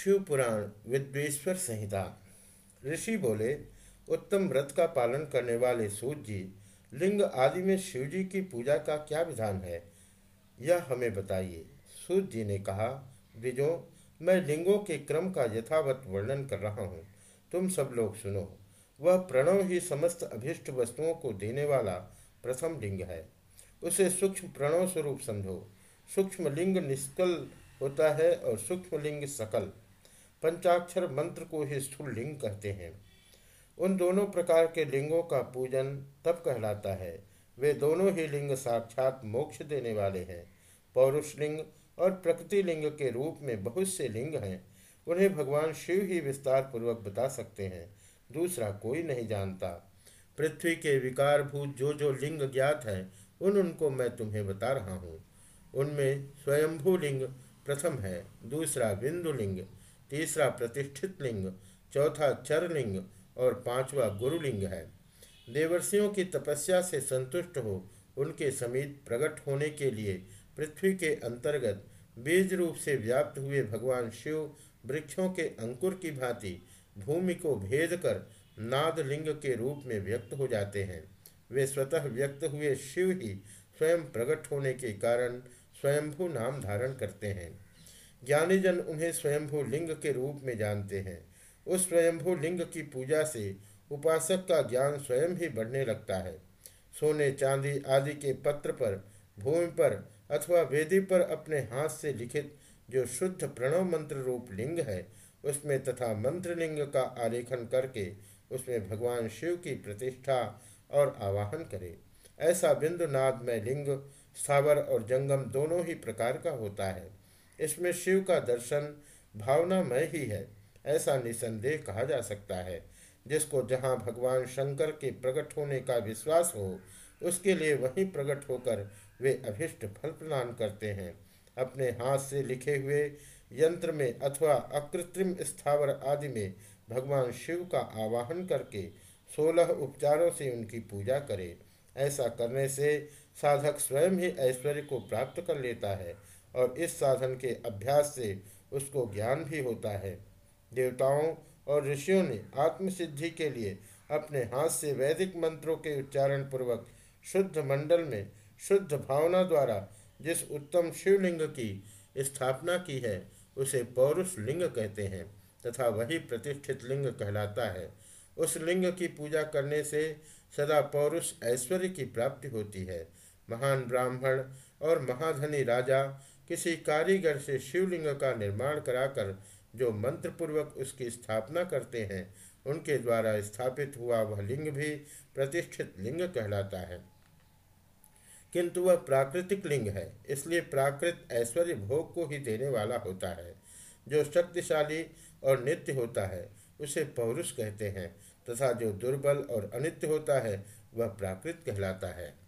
शिव पुराण विद्वेश्वर संहिता। ऋषि बोले, उत्तम व्रत का पालन करने वाले सूत जी लिंग आदि में शिव जी की पूजा का क्या विधान है? यह हमें बताइए। सूर्य जी ने कहा द्विजो मैं लिंगों के क्रम का यथावत वर्णन कर रहा हूँ। तुम सब लोग सुनो, वह प्रणव ही समस्त अभिष्ट वस्तुओं को देने वाला प्रथम लिंग है। उसे सूक्ष्म प्रणव स्वरूप समझो। सूक्ष्म लिंग निष्कल होता है और सूक्ष्म लिंग सकल। पंचाक्षर मंत्र को ही स्थूल लिंग कहते हैं। उन दोनों प्रकार के लिंगों का पूजन तब कहलाता है। वे दोनों ही लिंग साक्षात मोक्ष देने वाले हैं। पौरुष लिंग और प्रकृति लिंग के रूप में बहुत से लिंग हैं। उन्हें भगवान शिव ही विस्तार पूर्वक बता सकते हैं। दूसरा कोई नहीं जानता। पृथ्वी के विकारभूत जो जो लिंग ज्ञात हैं, उन उनको मैं तुम्हें बता रहा हूँ। उनमें स्वयंभू लिंग प्रथम है, दूसरा बिंदु लिंग तीसरा प्रतिष्ठित लिंग, चौथा चर लिंग और पांचवा गुरुलिंग है। देवर्षियों की तपस्या से संतुष्ट हो, उनके समीप प्रकट होने के लिए पृथ्वी के अंतर्गत बीज रूप से व्याप्त हुए भगवान शिव वृक्षों के अंकुर की भांति भूमि को भेद कर नाद लिंग के रूप में व्यक्त हो जाते हैं। वे स्वतः व्यक्त हुए शिव ही स्वयं प्रकट होने के कारण स्वयंभू नाम धारण करते हैं। ज्ञानीजन उन्हें स्वयंभू लिंग के रूप में जानते हैं। उस स्वयंभू लिंग की पूजा से उपासक का ज्ञान स्वयं ही बढ़ने लगता है। सोने, चांदी आदि के पत्र पर, भूमि पर अथवा वेदी पर अपने हाथ से लिखित जो शुद्ध प्रणव मंत्र रूप लिंग है, उसमें तथा मंत्र लिंग का आलेखन करके उसमें भगवान शिव की प्रतिष्ठा और आवाहन करे। ऐसा बिंदु नाद में लिंग, स्थावर और जंगम दोनों ही प्रकार का होता है। इसमें शिव का दर्शन भावनामय ही है। ऐसा निसंदेह कहा जा सकता है। जिसको जहाँ भगवान शंकर के प्रकट होने का विश्वास हो, उसके लिए वहीं प्रकट होकर वे अभिष्ट फल प्रदान करते हैं। अपने हाथ से लिखे हुए यंत्र में अथवा अकृत्रिम स्थावर आदि में भगवान शिव का आवाहन करके सोलह उपचारों से उनकी पूजा करे। ऐसा करने से साधक स्वयं ही ऐश्वर्य को प्राप्त कर लेता है। और इस साधन के अभ्यास से उसको ज्ञान भी होता है। देवताओं और ऋषियों ने आत्मसिद्धि के लिए अपने हाथ से वैदिक मंत्रों के उच्चारण पूर्वक शुद्ध मंडल में शुद्ध भावना द्वारा जिस उत्तम शिवलिंग की स्थापना की है, उसे पौरुष लिंग कहते हैं तथा वही प्रतिष्ठित लिंग कहलाता है। उस लिंग की पूजा करने से सदा पौरुष ऐश्वर्य की प्राप्ति होती है। महान ब्राह्मण और महाधनी राजा किसी कारीगर से शिवलिंग का निर्माण कराकर जो मंत्रपूर्वक उसकी स्थापना करते हैं, उनके द्वारा स्थापित हुआ वह लिंग भी प्रतिष्ठित लिंग कहलाता है। किंतु वह प्राकृतिक लिंग है, इसलिए प्राकृत ऐश्वर्य भोग को ही देने वाला होता है। जो शक्तिशाली और नित्य होता है, उसे पौरुष कहते हैं, तथा जो दुर्बल और अनित्य होता है, वह प्राकृत कहलाता है।